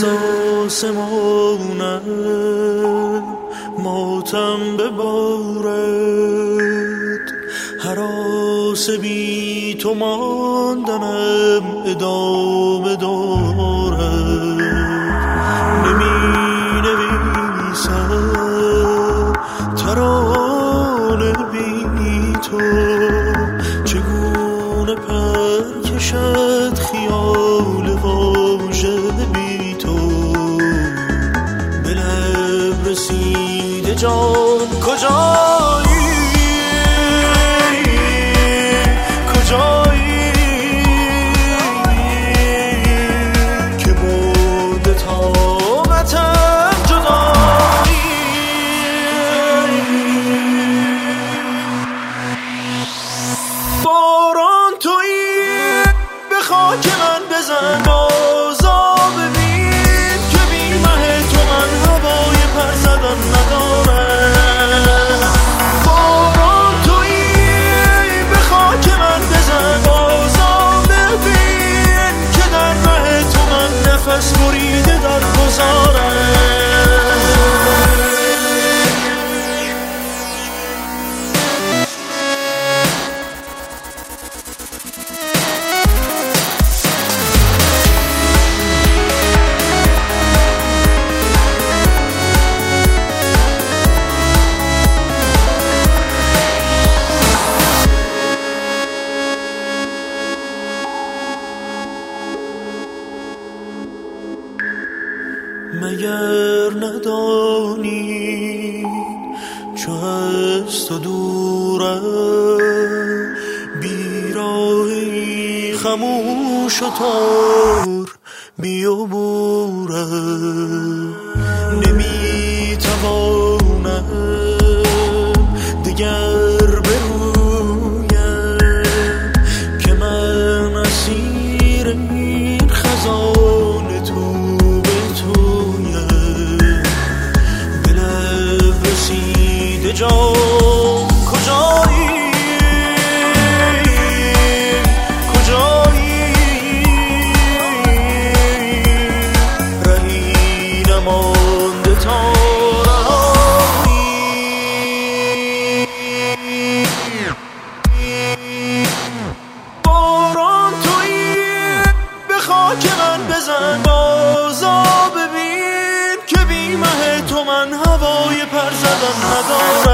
از آسمانم ماتم ببارد حراس بی تو ماندنم ادامه دارد. نمی نویسم ترانه بی تو. چگونه پر کشد خیال؟ رسیده جان. کجایی نفس بریده در گذارم. مگر ندانی چو از تو دورم بیراهی خموش و تار بیابورم نمی‌توانم ندارم